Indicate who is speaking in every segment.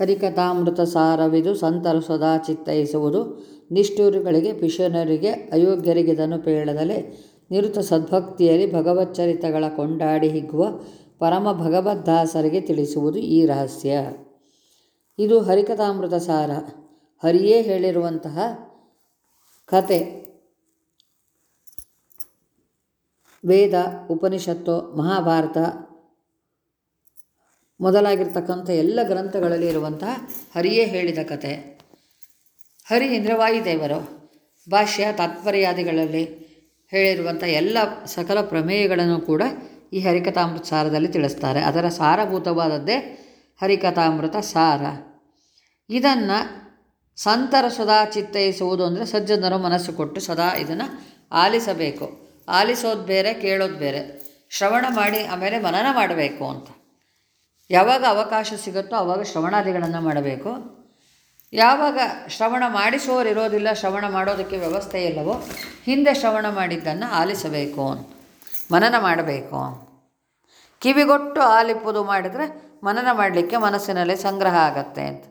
Speaker 1: ಹರಿಕಥಾಮೃತ ಸಾರವಿದು ಸಂತರು ಸದಾ ಚಿತ್ತೈಸುವುದು. ನಿಷ್ಠುರುಗಳಿಗೆ, ಪಿಶನರಿಗೆ, ಅಯೋಗ್ಯರಿಗೆ ಇದನ್ನು ಪೇಳದಲೆ, ನಿರುತ ಸದ್ಭಕ್ತಿಯಲ್ಲಿ ಭಗವಚ್ಚರಿತಗಳ ಕೊಂಡಾಡಿ ಹಿಗ್ಗುವ ಪರಮ ಭಗವದ್ದಾಸರಿಗೆ ತಿಳಿಸುವುದು ಈ ರಹಸ್ಯ. ಇದು ಹರಿಕಥಾಮೃತ ಸಾರ ಹರಿಯೇ ಹೇಳಿರುವಂತಹ ಕತೆ ವೇದ, ಉಪನಿಷತ್ತು, ಮಹಾಭಾರತ ಮೊದಲಾಗಿರ್ತಕ್ಕಂಥ ಎಲ್ಲ ಗ್ರಂಥಗಳಲ್ಲಿ ಇರುವಂತಹ ಹರಿಯೇ ಹೇಳಿದ ಕತೆ. ಹರಿ ಅಂದರೆ ವಾಯುದೇವರು. ಭಾಷ್ಯ ತಾತ್ಪರ್ಯಾದಿಗಳಲ್ಲಿ ಹೇಳಿರುವಂಥ ಎಲ್ಲ ಸಕಲ ಪ್ರಮೇಯಗಳನ್ನು ಕೂಡ ಈ ಹರಿಕಥಾಮೃತ ಸಾರದಲ್ಲಿ ತಿಳಿಸ್ತಾರೆ. ಅದರ ಸಾರಭೂತವಾದದ್ದೇ ಹರಿಕಥಾಮೃತ ಸಾರ. ಇದನ್ನು ಸಂತರ ಸದಾ ಚಿತ್ತೈಸುವುದು ಅಂದರೆ ಸಜ್ಜನರು ಮನಸ್ಸು ಕೊಟ್ಟು ಸದಾ ಇದನ್ನು ಆಲಿಸಬೇಕು. ಆಲಿಸೋದು ಬೇರೆ, ಕೇಳೋದು ಬೇರೆ. ಶ್ರವಣ ಮಾಡಿ ಆಮೇಲೆ ಮನನ ಮಾಡಬೇಕು ಅಂತ. ಯಾವಾಗ ಅವಕಾಶ ಸಿಗುತ್ತೋ ಆವಾಗ ಶ್ರವಣಾದಿಗಳನ್ನು ಮಾಡಬೇಕು. ಯಾವಾಗ ಶ್ರವಣ ಮಾಡಿಸುವವರು ಇರೋದಿಲ್ಲ ಶ್ರವಣ ಮಾಡೋದಕ್ಕೆ ವ್ಯವಸ್ಥೆ ಇಲ್ಲವೋ, ಹಿಂದೆ ಶ್ರವಣ ಮಾಡಿದ್ದನ್ನು ಆಲಿಸಬೇಕು. ಮನನ ಮಾಡಬೇಕು. ಕಿವಿಗೊಟ್ಟು ಆಲಿಪುದು ಮಾಡಿದರೆ ಮನನ ಮಾಡಲಿಕ್ಕೆ ಮನಸ್ಸಿನಲ್ಲಿ ಸಂಗ್ರಹ ಆಗತ್ತೆ ಅಂತ.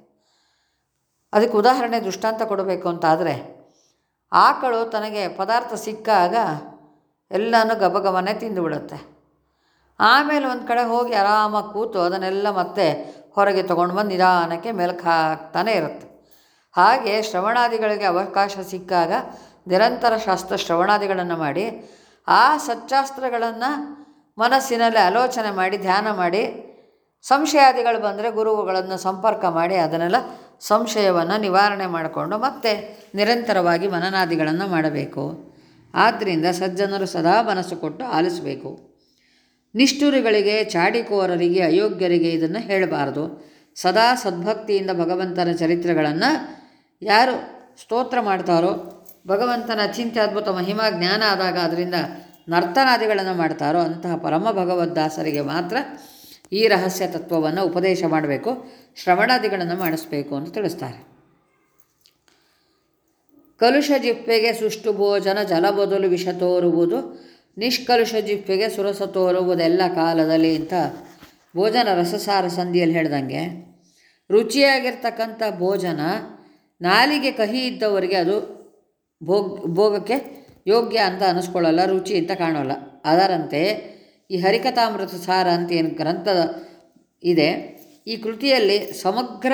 Speaker 1: ಅದಕ್ಕೆ ಉದಾಹರಣೆ ದೃಷ್ಟಾಂತ ಕೊಡಬೇಕು ಅಂತಾದರೆ, ಆಕಳು ತನಗೆ ಪದಾರ್ಥ ಸಿಕ್ಕಾಗ ಎಲ್ಲನೂ ಗಬಗಬನೆ ತಿಂದುಬಿಡುತ್ತೆ ಆಮೇಲೆ ಒಂದು ಕಡೆ ಹೋಗಿ ಆರಾಮಾಗಿ ಕೂತು ಅದನ್ನೆಲ್ಲ ಮತ್ತೆ ಹೊರಗೆ ತೊಗೊಂಡು ಬಂದು ನಿಧಾನಕ್ಕೆ ಮೆಲುಕು ಹಾಕ್ತಾನೆ ಇರುತ್ತೆ. ಹಾಗೆ ಶ್ರವಣಾದಿಗಳಿಗೆ ಅವಕಾಶ ಸಿಕ್ಕಾಗ ನಿರಂತರ ಶಾಸ್ತ್ರ ಶ್ರವಣಾದಿಗಳನ್ನು ಮಾಡಿ, ಆ ಸಚ್ಚಾಸ್ತ್ರಗಳನ್ನು ಮನಸ್ಸಿನಲ್ಲಿ ಆಲೋಚನೆ ಮಾಡಿ, ಧ್ಯಾನ ಮಾಡಿ, ಸಂಶಯಾದಿಗಳು ಬಂದರೆ ಗುರುಗಳನ್ನು ಸಂಪರ್ಕ ಮಾಡಿ, ಅದನ್ನೆಲ್ಲ ಸಂಶಯವನ್ನು ನಿವಾರಣೆ ಮಾಡಿಕೊಂಡು ಮತ್ತೆ ನಿರಂತರವಾಗಿ ಮನನಾದಿಗಳನ್ನು ಮಾಡಬೇಕು. ಆದ್ದರಿಂದ ಸಜ್ಜನರು ಸದಾ ಮನಸ್ಸು ಕೊಟ್ಟು ಆಲಿಸಬೇಕು. ನಿಷ್ಠುರಿಗಳಿಗೆ, ಚಾಡಿಕೋರರಿಗೆ, ಅಯೋಗ್ಯರಿಗೆ ಇದನ್ನು ಹೇಳಬಾರದು. ಸದಾ ಸದ್ಭಕ್ತಿಯಿಂದ ಭಗವಂತನ ಚರಿತ್ರೆಗಳನ್ನು ಯಾರು ಸ್ತೋತ್ರ ಮಾಡ್ತಾರೋ, ಭಗವಂತನ ಅದ್ಭುತ ಮಹಿಮಾ, ಜ್ಞಾನ ಆದಾಗ ಅದರಿಂದ ನರ್ತನಾದಿಗಳನ್ನು ಮಾಡ್ತಾರೋ, ಅಂತಹ ಪರಮ ಭಗವದ್ದಾಸರಿಗೆ ಮಾತ್ರ ಈ ರಹಸ್ಯ ತತ್ವವನ್ನು ಉಪದೇಶ ಮಾಡಬೇಕು, ಶ್ರವಣಾದಿಗಳನ್ನು ಮಾಡಿಸ್ಬೇಕು ಅಂತ ತಿಳಿಸ್ತಾರೆ. ಕಲುಷ ಜಿಪ್ಪೆಗೆ ಸುಷ್ಟು ಭೋಜನ ಜಲ ಬದಲು ವಿಷ ತೋರುವುದು ನಿಷ್ಕಲುಷ ಜಿಪ್ಪೆಗೆ ಸುರಸ ತೋರುವುದೆಲ್ಲ ಕಾಲದಲ್ಲಿ ಅಂತ ಭೋಜನ ರಸಸಾರ ಸಂಧಿಯಲ್ಲಿ ಹೇಳ್ದಂಗೆ, ರುಚಿಯಾಗಿರ್ತಕ್ಕಂಥ ಭೋಜನ ನಾಲಿಗೆ ಕಹಿ ಇದ್ದವರಿಗೆ ಅದು ಭೋಗ್, ಭೋಗಕ್ಕೆ ಯೋಗ್ಯ ಅಂತ ಅನಿಸ್ಕೊಳ್ಳಲ್ಲ, ರುಚಿ ಅಂತ ಕಾಣೋಲ್ಲ. ಅದರಂತೆ ಈ ಹರಿಕಥಾಮೃತ ಸಾರ ಅಂತ ಏನು ಗ್ರಂಥ ಇದೆ, ಈ ಕೃತಿಯಲ್ಲಿ ಸಮಗ್ರ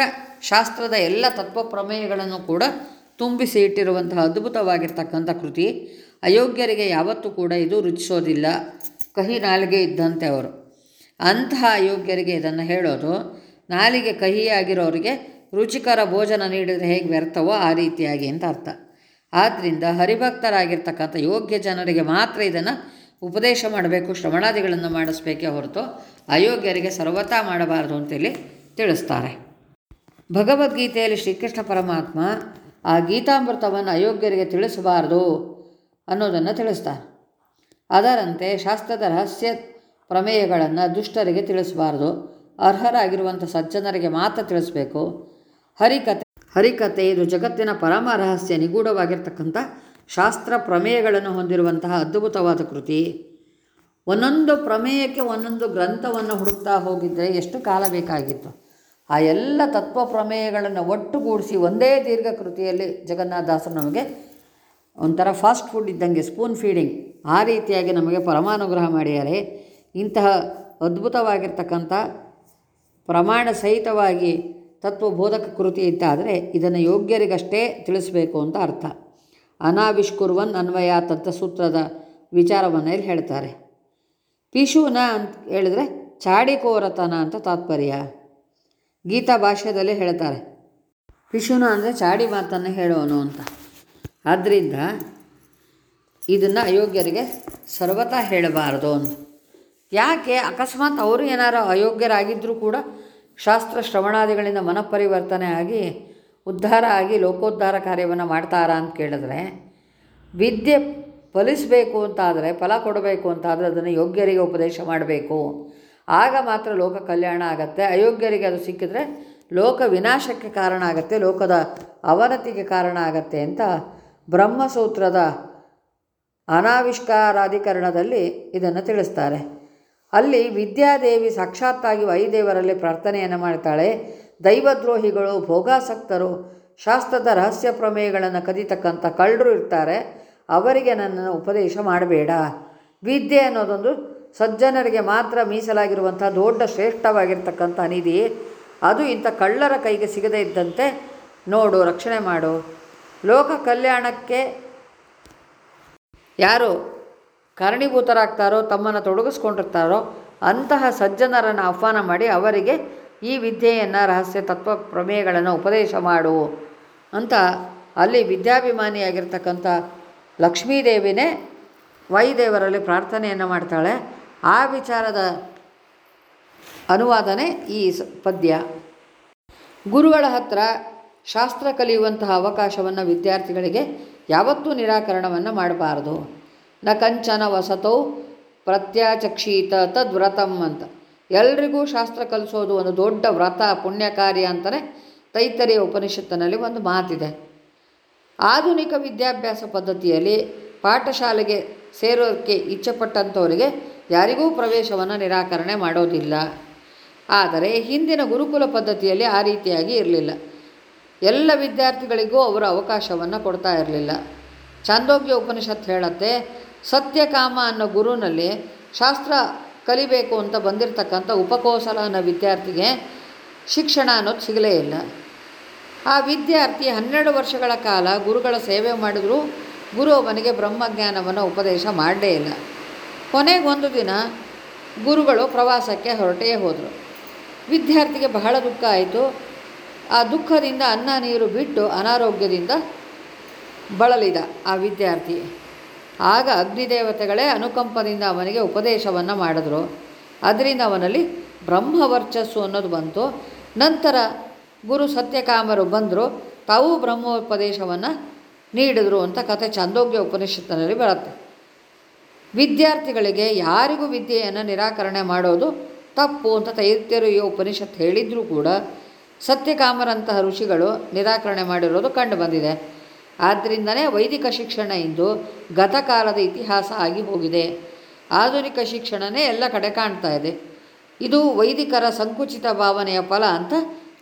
Speaker 1: ಶಾಸ್ತ್ರದ ಎಲ್ಲ ತತ್ವ ಪ್ರಮೇಯಗಳನ್ನು ಕೂಡ ತುಂಬಿಸಿ ಇಟ್ಟಿರುವಂತಹ ಅದ್ಭುತವಾಗಿರ್ತಕ್ಕಂಥ ಕೃತಿ. ಅಯೋಗ್ಯರಿಗೆ ಯಾವತ್ತೂ ಕೂಡ ಇದು ರುಚಿಸೋದಿಲ್ಲ. ಕಹಿ ನಾಲಿಗೆ ಇದ್ದಂತೆ ಅವರು. ಅಂತಹ ಅಯೋಗ್ಯರಿಗೆ ಇದನ್ನು ಹೇಳೋದು, ನಾಲಿಗೆ ಕಹಿಯಾಗಿರೋರಿಗೆ ರುಚಿಕರ ಭೋಜನ ನೀಡಿದರೆ ಹೇಗೆ ವ್ಯರ್ಥವೋ ಆ ರೀತಿಯಾಗಿ ಅಂತ ಅರ್ಥ. ಆದ್ದರಿಂದ ಹರಿಭಕ್ತರಾಗಿರ್ತಕ್ಕಂಥ ಯೋಗ್ಯ ಜನರಿಗೆ ಮಾತ್ರ ಇದನ್ನು ಉಪದೇಶ ಮಾಡಬೇಕು, ಶ್ರವಣಾದಿಗಳನ್ನು ಮಾಡಿಸ್ಬೇಕೇ ಹೊರತು ಅಯೋಗ್ಯರಿಗೆ ಸರ್ವತಾ ಮಾಡಬಾರದು ಅಂತೇಳಿ ತಿಳಿಸ್ತಾರೆ. ಭಗವದ್ಗೀತೆಯಲ್ಲಿ ಶ್ರೀಕೃಷ್ಣ ಪರಮಾತ್ಮ ಆ ಗೀತಾಮೃತವನ್ನು ಅಯೋಗ್ಯರಿಗೆ ತಿಳಿಸಬಾರದು. ಅನ್ನೋದನ್ನು ತಿಳಿಸ್ತಾನೆ ಅದರಂತೆ ಶಾಸ್ತ್ರದ ರಹಸ್ಯ ಪ್ರಮೇಯಗಳನ್ನು ದುಷ್ಟರಿಗೆ ತಿಳಿಸಬಾರ್ದು. ಅರ್ಹರಾಗಿರುವಂಥ ಸಜ್ಜನರಿಗೆ ಮಾತ್ರ ತಿಳಿಸ್ಬೇಕು. ಹರಿಕತೆ ಹರಿಕತೆ ಇದು ಜಗತ್ತಿನ ಪರಮ ರಹಸ್ಯ, ನಿಗೂಢವಾಗಿರ್ತಕ್ಕಂಥ ಶಾಸ್ತ್ರ ಪ್ರಮೇಯಗಳನ್ನು ಹೊಂದಿರುವಂತಹ ಅದ್ಭುತವಾದ ಕೃತಿ. ಒಂದೊಂದು ಪ್ರಮೇಯಕ್ಕೆ ಒಂದೊಂದು ಗ್ರಂಥವನ್ನು ಹುಡುಕ್ತಾ ಹೋಗಿದ್ದರೆ ಎಷ್ಟು ಕಾಲ ಬೇಕಾಗಿತ್ತು? ಆ ಎಲ್ಲ ತತ್ವ ಪ್ರಮೇಯಗಳನ್ನು ಒಟ್ಟುಗೂಡಿಸಿ ಒಂದೇ ದೀರ್ಘ ಕೃತಿಯಲ್ಲಿ ಜಗನ್ನಾಥದಾಸರು ನಮಗೆ ಒಂಥರ ಫಾಸ್ಟ್ ಫುಡ್ ಇದ್ದಂಗೆ ಸ್ಪೂನ್ ಫೀಡಿಂಗ್ ಆ ರೀತಿಯಾಗಿ ನಮಗೆ ಪರಮಾನುಗ್ರಹ ಮಾಡಿದ್ದಾರೆ ಇಂತಹ ಅದ್ಭುತವಾಗಿರ್ತಕ್ಕಂಥ ಪ್ರಮಾಣ ಸಹಿತವಾಗಿ ತತ್ವಬೋಧಕ ಕೃತಿ ಇದ್ದಾದರೆ ಇದನ್ನು ಯೋಗ್ಯರಿಗಷ್ಟೇ ತಿಳಿಸಬೇಕು ಅಂತ ಅರ್ಥ. ಅನಾವಿಷ್ಕುರ್ವನ್ ಅನ್ವಯ ತತ್ವಸೂತ್ರದ ವಿಚಾರವನ್ನು ಇಲ್ಲಿ ಹೇಳ್ತಾರೆ. ಪಿಶುನ ಅಂತ ಹೇಳಿದ್ರೆ ಚಾಡಿಕೋರತನ ಅಂತ ತಾತ್ಪರ್ಯ. ಗೀತಾ ಭಾಷ್ಯದಲ್ಲಿ ಹೇಳ್ತಾರೆ. ಪಿಶುನ ಅಂದರೆ ಚಾಡಿ ಮಾತನ್ನು ಹೇಳೋನು ಅಂತ. ಆದ್ದರಿಂದ ಇದನ್ನು ಅಯೋಗ್ಯರಿಗೆ ಸರ್ವತಾ ಹೇಳಬಾರದು ಅಂತ. ಯಾಕೆ? ಅಕಸ್ಮಾತ್ ಅವರು ಏನಾರು ಅಯೋಗ್ಯರಾಗಿದ್ದರೂ ಕೂಡ ಶಾಸ್ತ್ರ ಶ್ರವಣಾದಿಗಳಿಂದ ಮನಪರಿವರ್ತನೆ ಆಗಿ ಉದ್ಧಾರ ಆಗಿ ಲೋಕೋದ್ಧಾರ ಕಾರ್ಯವನ್ನು ಮಾಡ್ತಾರಾ ಅಂತ ಕೇಳಿದ್ರೆ, ವಿದ್ಯೆ ಫಲಿಸಬೇಕು ಅಂತಾದರೆ, ಫಲ ಕೊಡಬೇಕು ಅಂತಾದರೆ ಅದನ್ನು ಯೋಗ್ಯರಿಗೆ ಉಪದೇಶ ಮಾಡಬೇಕು. ಆಗ ಮಾತ್ರ ಲೋಕ ಕಲ್ಯಾಣ ಆಗತ್ತೆ. ಅಯೋಗ್ಯರಿಗೆ ಅದು ಸಿಕ್ಕಿದ್ರೆ ಲೋಕ ವಿನಾಶಕ್ಕೆ ಕಾರಣ ಆಗತ್ತೆ, ಲೋಕದ ಅವನತಿಗೆ ಕಾರಣ ಆಗತ್ತೆ ಅಂತ ಬ್ರಹ್ಮಸೂತ್ರದ ಅನಾವಿಷ್ಕಾರಾಧಿಕರಣದಲ್ಲಿ ಇದನ್ನು ತಿಳಿಸ್ತಾರೆ. ಅಲ್ಲಿ ವಿದ್ಯಾದೇವಿ ಸಾಕ್ಷಾತ್ತಾಗಿ ವಾಯುದೇವರಲ್ಲಿ ಪ್ರಾರ್ಥನೆಯನ್ನು ಮಾಡ್ತಾಳೆ. ದೈವದ್ರೋಹಿಗಳು, ಭೋಗಾಸಕ್ತರು, ಶಾಸ್ತ್ರದ ರಹಸ್ಯ ಪ್ರಮೇಯಗಳನ್ನು ಕದಿತಕ್ಕಂಥ ಕಳ್ಳರು ಇರ್ತಾರೆ. ಅವರಿಗೆ ನನ್ನನ್ನು ಉಪದೇಶ ಮಾಡಬೇಡ. ವಿದ್ಯೆ ಅನ್ನೋದೊಂದು ಸಜ್ಜನರಿಗೆ ಮಾತ್ರ ಮೀಸಲಾಗಿರುವಂಥ ದೊಡ್ಡ ಶ್ರೇಷ್ಠವಾಗಿರ್ತಕ್ಕಂಥ ನಿಧಿ. ಅದು ಇಂಥ ಕಳ್ಳರ ಕೈಗೆ ಸಿಗದೇ ಇದ್ದಂತೆ ನೋಡು, ರಕ್ಷಣೆ ಮಾಡು. ಲೋಕ ಕಲ್ಯಾಣಕ್ಕೆ ಯಾರು ಕಾರಣೀಭೂತರಾಗ್ತಾರೋ, ತಮ್ಮನ್ನು ತೊಡಗಿಸ್ಕೊಂಡಿರ್ತಾರೋ, ಅಂತಹ ಸಜ್ಜನರನ್ನು ಆಹ್ವಾನ ಮಾಡಿ ಅವರಿಗೆ ಈ ವಿದ್ಯೆಯನ್ನು, ರಹಸ್ಯ ತತ್ವ ಪ್ರಮೇಯಗಳನ್ನು ಉಪದೇಶ ಮಾಡು ಅಂತ ಅಲ್ಲಿ ವಿದ್ಯಾಭಿಮಾನಿಯಾಗಿರ್ತಕ್ಕಂಥ ಲಕ್ಷ್ಮೀದೇವಿನೇ ವಾಯುದೇವರಲ್ಲಿ ಪ್ರಾರ್ಥನೆಯನ್ನು ಮಾಡ್ತಾಳೆ. ಆ ವಿಚಾರದ ಅನುವಾದನೆ ಈ ಪದ್ಯ. ಗುರುಗಳ ಹತ್ರ ಶಾಸ್ತ್ರ ಕಲಿಯುವಂತಹ ಅವಕಾಶವನ್ನು ವಿದ್ಯಾರ್ಥಿಗಳಿಗೆ ಯಾವತ್ತೂ ನಿರಾಕರಣವನ್ನು ಮಾಡಬಾರದು. ನ ಕಂಚನ ವಸತೌ ಪ್ರತ್ಯಾಚಕ್ಷೀತ ತದ್ವ್ರತಂ ಅಂತ. ಎಲ್ರಿಗೂ ಶಾಸ್ತ್ರ ಕಲಿಸೋದು ಒಂದು ದೊಡ್ಡ ವ್ರತ ಪುಣ್ಯ ಕಾರ್ಯ ಅಂತಲೇ ತೈತರಿಯ ಉಪನಿಷತ್ತಿನಲ್ಲಿ ಒಂದು ಮಾತಿದೆ. ಆಧುನಿಕ ವಿದ್ಯಾಭ್ಯಾಸ ಪದ್ಧತಿಯಲ್ಲಿ ಪಾಠಶಾಲೆಗೆ ಸೇರೋಕ್ಕೆ ಇಚ್ಛೆಪಟ್ಟಂಥವರಿಗೆ ಯಾರಿಗೂ ಪ್ರವೇಶವನ್ನು ನಿರಾಕರಣೆ ಮಾಡೋದಿಲ್ಲ. ಆದರೆ ಹಿಂದಿನ ಗುರುಕುಲ ಪದ್ಧತಿಯಲ್ಲಿ ಆ ರೀತಿಯಾಗಿ ಇರಲಿಲ್ಲ. ಎಲ್ಲ ವಿದ್ಯಾರ್ಥಿಗಳಿಗೂ ಅವರು ಅವಕಾಶವನ್ನು ಕೊಡ್ತಾ ಇರಲಿಲ್ಲ. ಚಾಂದೋಗ್ಯ ಉಪನಿಷತ್ ಹೇಳತ್ತೆ ಸತ್ಯಕಾಮ ಅನ್ನೋ ಗುರುನಲ್ಲಿ ಶಾಸ್ತ್ರ ಕಲಿಬೇಕು ಅಂತ ಬಂದಿರತಕ್ಕಂಥ ಉಪಕೋಸಲ ಅನ್ನೋ ವಿದ್ಯಾರ್ಥಿಗೆ ಶಿಕ್ಷಣ ಅನ್ನೋದು ಸಿಗಲೇ ಇಲ್ಲ. ಆ ವಿದ್ಯಾರ್ಥಿ ಹನ್ನೆರಡು ವರ್ಷಗಳ ಕಾಲ ಗುರುಗಳ ಸೇವೆ ಮಾಡಿದರೂ ಗುರು ಅವನಿಗೆ ಬ್ರಹ್ಮಜ್ಞಾನವನ್ನು ಉಪದೇಶ ಮಾಡಲೇ ಇಲ್ಲ. ಕೊನೆಗೊಂದು ದಿನ ಗುರುಗಳು ಪ್ರವಾಸಕ್ಕೆ ಹೊರಟೇ ಹೋದರು. ವಿದ್ಯಾರ್ಥಿಗೆ ಬಹಳ ದುಃಖ ಆಯಿತು. ಆ ದುಃಖದಿಂದ ಅನ್ನ ನೀರು ಬಿಟ್ಟು ಅನಾರೋಗ್ಯದಿಂದ ಬಳಲಿದ ಆ ವಿದ್ಯಾರ್ಥಿ. ಆಗ ಅಗ್ನಿದೇವತೆಗಳೇ ಅನುಕಂಪದಿಂದ ಅವನಿಗೆ ಉಪದೇಶವನ್ನು ಮಾಡಿದ್ರು. ಅದರಿಂದ ಅವನಲ್ಲಿ ಬ್ರಹ್ಮವರ್ಚಸ್ಸು ಅನ್ನೋದು ಬಂತು. ನಂತರ ಗುರು ಸತ್ಯಕಾಮರು ಬಂದರು. ತಾವು ಬ್ರಹ್ಮೋಪದೇಶವನ್ನು ನೀಡಿದರು ಅಂತ ಕಥೆ ಚಂದೋಗ್ಯ ಉಪನಿಷತ್ತಿನಲ್ಲಿ ಬರುತ್ತೆ. ವಿದ್ಯಾರ್ಥಿಗಳಿಗೆ ಯಾರಿಗೂ ವಿದ್ಯೆಯನ್ನು ನಿರಾಕರಣೆ ಮಾಡೋದು ತಪ್ಪು ಅಂತ ತೈತ್ಯರು ಈ ಉಪನಿಷತ್ತು ಹೇಳಿದರೂ ಕೂಡ. ಸತ್ಯಕಾಮರಂತಹ ಋಷಿಗಳು ನಿರಾಕರಣೆ ಮಾಡಿರೋದು ಕಂಡು ಬಂದಿದೆ. ಆದ್ದರಿಂದನೇ ವೈದಿಕ ಶಿಕ್ಷಣ ಇಂದು ಗತಕಾಲದ ಇತಿಹಾಸ ಆಗಿ ಹೋಗಿದೆ. ಆಧುನಿಕ ಶಿಕ್ಷಣನೇ ಎಲ್ಲ ಕಡೆ ಕಾಣ್ತಾ ಇದೆ. ಇದು ವೈದಿಕರ ಸಂಕುಚಿತ ಭಾವನೆಯ ಫಲ ಅಂತ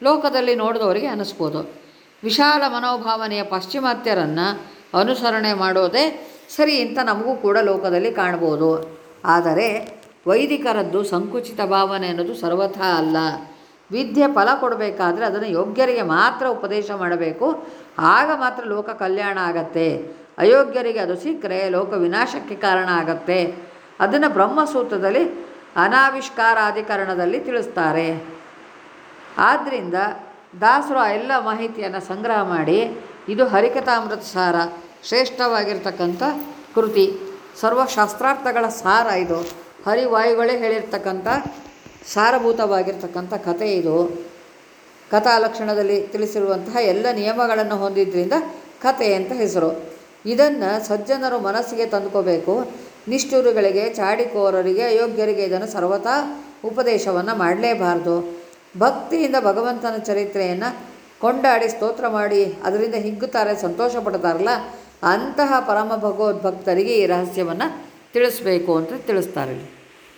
Speaker 1: ಲೋಕದಲ್ಲಿ ನೋಡಿದವರಿಗೆ ಅನಿಸ್ಬೋದು. ವಿಶಾಲ ಮನೋಭಾವನೆಯ ಪಾಶ್ಚಿಮಾತ್ಯರನ್ನು ಅನುಸರಣೆ ಮಾಡೋದೇ ಸರಿ ಅಂತ ನಮಗೂ ಕೂಡ ಲೋಕದಲ್ಲಿ ಕಾಣ್ಬೋದು. ಆದರೆ ವೈದಿಕರದ್ದು ಸಂಕುಚಿತ ಭಾವನೆ ಅನ್ನೋದು ಸರ್ವಥಾ ಅಲ್ಲ. ವಿದ್ಯೆ ಫಲ ಕೊಡಬೇಕಾದ್ರೆ ಅದನ್ನು ಯೋಗ್ಯರಿಗೆ ಮಾತ್ರ ಉಪದೇಶ ಮಾಡಬೇಕು. ಆಗ ಮಾತ್ರ ಲೋಕ ಕಲ್ಯಾಣ ಆಗತ್ತೆ. ಅಯೋಗ್ಯರಿಗೆ ಅದು ಸಿಕ್ಕರೆ ಲೋಕ ವಿನಾಶಕ್ಕೆ ಕಾರಣ ಆಗತ್ತೆ. ಅದನ್ನು ಬ್ರಹ್ಮಸೂತ್ರದಲ್ಲಿ ಅನಾವಿಷ್ಕಾರಾಧಿಕರಣದಲ್ಲಿ ತಿಳಿಸ್ತಾರೆ. ಆದ್ದರಿಂದ ದಾಸರು ಆ ಎಲ್ಲ ಮಾಹಿತಿಯನ್ನು ಸಂಗ್ರಹ ಮಾಡಿ ಇದು ಹರಿಕಥಾಮೃತ ಸಾರ ಶ್ರೇಷ್ಠವಾಗಿರ್ತಕ್ಕಂಥ ಕೃತಿ. ಸರ್ವಶಾಸ್ತ್ರಾರ್ಥಗಳ ಸಾರ ಇದು. ಹರಿವಾಯುಗಳೇ ಹೇಳಿರ್ತಕ್ಕಂಥ ಸಾರಭೂತವಾಗಿರ್ತಕ್ಕಂಥ ಕಥೆ ಇದು. ಕಥಾ ಲಕ್ಷಣದಲ್ಲಿ ತಿಳಿಸಿರುವಂತಹ ಎಲ್ಲ ನಿಯಮಗಳನ್ನು ಹೊಂದಿದ್ದರಿಂದ ಕಥೆ ಅಂತ ಹೆಸರು. ಇದನ್ನು ಸಜ್ಜನರು ಮನಸ್ಸಿಗೆ ತಂದುಕೋಬೇಕು. ನಿಷ್ಠುರುಗಳಿಗೆ, ಚಾಡಿಕೋರರಿಗೆ, ಅಯೋಗ್ಯರಿಗೆ ಇದನ್ನು ಸರ್ವತಾ ಉಪದೇಶವನ್ನು ಮಾಡಲೇಬಾರ್ದು. ಭಕ್ತಿಯಿಂದ ಭಗವಂತನ ಚರಿತ್ರೆಯನ್ನು ಕೊಂಡಾಡಿ ಸ್ತೋತ್ರ ಮಾಡಿ, ಅದರಿಂದ ಹಿಗ್ಗುತ್ತಾರೆ, ಸಂತೋಷ ಪಡ್ತಾರಲ್ಲ, ಅಂತಹ ಪರಮ ಭಗವದ್ಭಕ್ತರಿಗೆ ಈ ರಹಸ್ಯವನ್ನು ತಿಳಿಸ್ಬೇಕು ಅಂತ ತಿಳಿಸ್ತಾರೆ